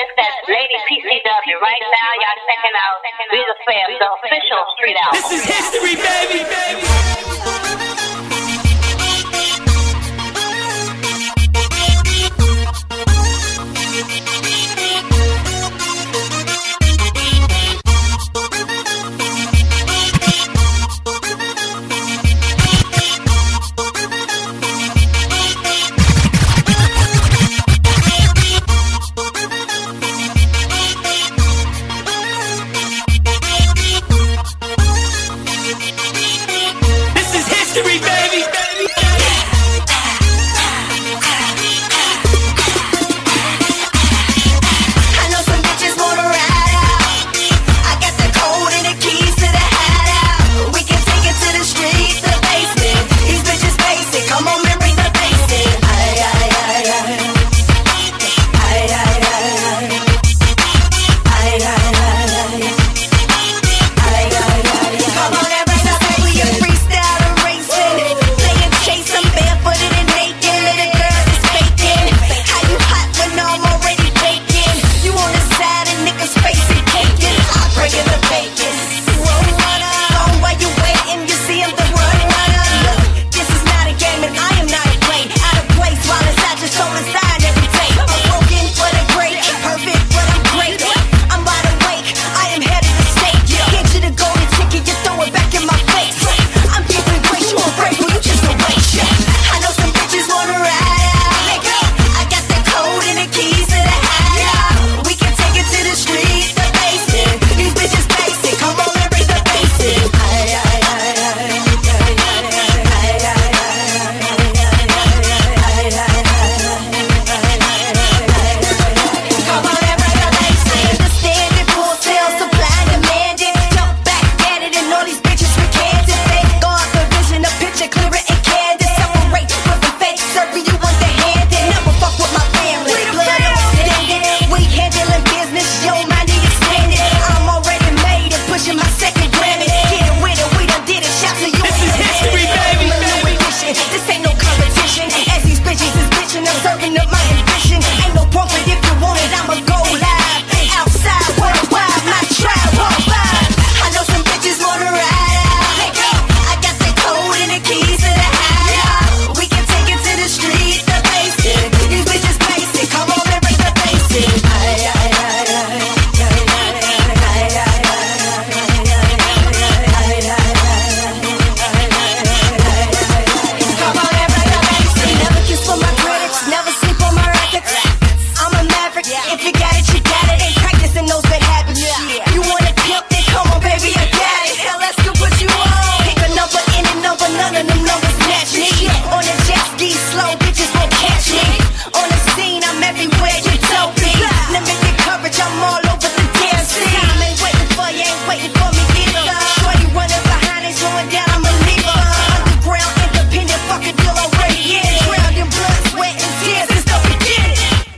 it's that Lady PCW. Right now, y'all checking out We the Fam, the official street out. This is history, baby, baby.